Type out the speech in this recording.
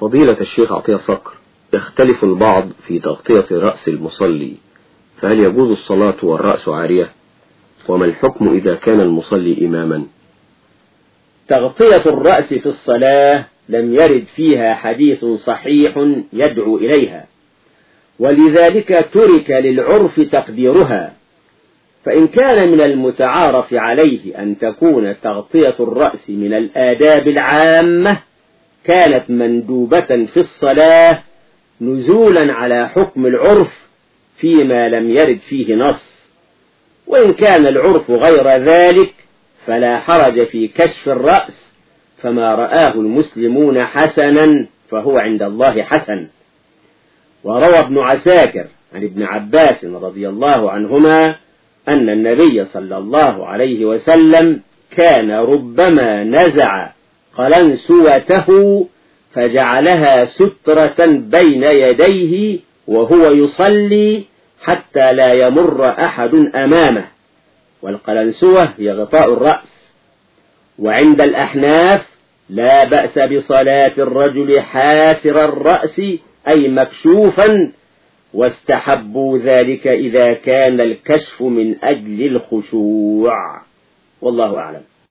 فضيلة الشيخ عطية صقر يختلف البعض في تغطية رأس المصلي فهل يجوز الصلاة والرأس عارية؟ وما الحكم إذا كان المصلي إماما؟ تغطية الرأس في الصلاة لم يرد فيها حديث صحيح يدعو إليها ولذلك ترك للعرف تقديرها فإن كان من المتعارف عليه أن تكون تغطية الرأس من الآداب العامة كانت مندوبة في الصلاة نزولا على حكم العرف فيما لم يرد فيه نص. وإن كان العرف غير ذلك فلا حرج في كشف الرأس فما رآه المسلمون حسنا فهو عند الله حسن. وروى ابن عساكر عن ابن عباس رضي الله عنهما أن النبي صلى الله عليه وسلم كان ربما نزع قلنسوته فجعلها سترة بين يديه وهو يصلي حتى لا يمر أحد أمامه. والقلنسوة هي غطاء الرأس. وعند الأحناف لا بأس بصلاة الرجل حاسر الرأس أي مكشوفا واستحبوا ذلك إذا كان الكشف من أجل الخشوع. والله أعلم.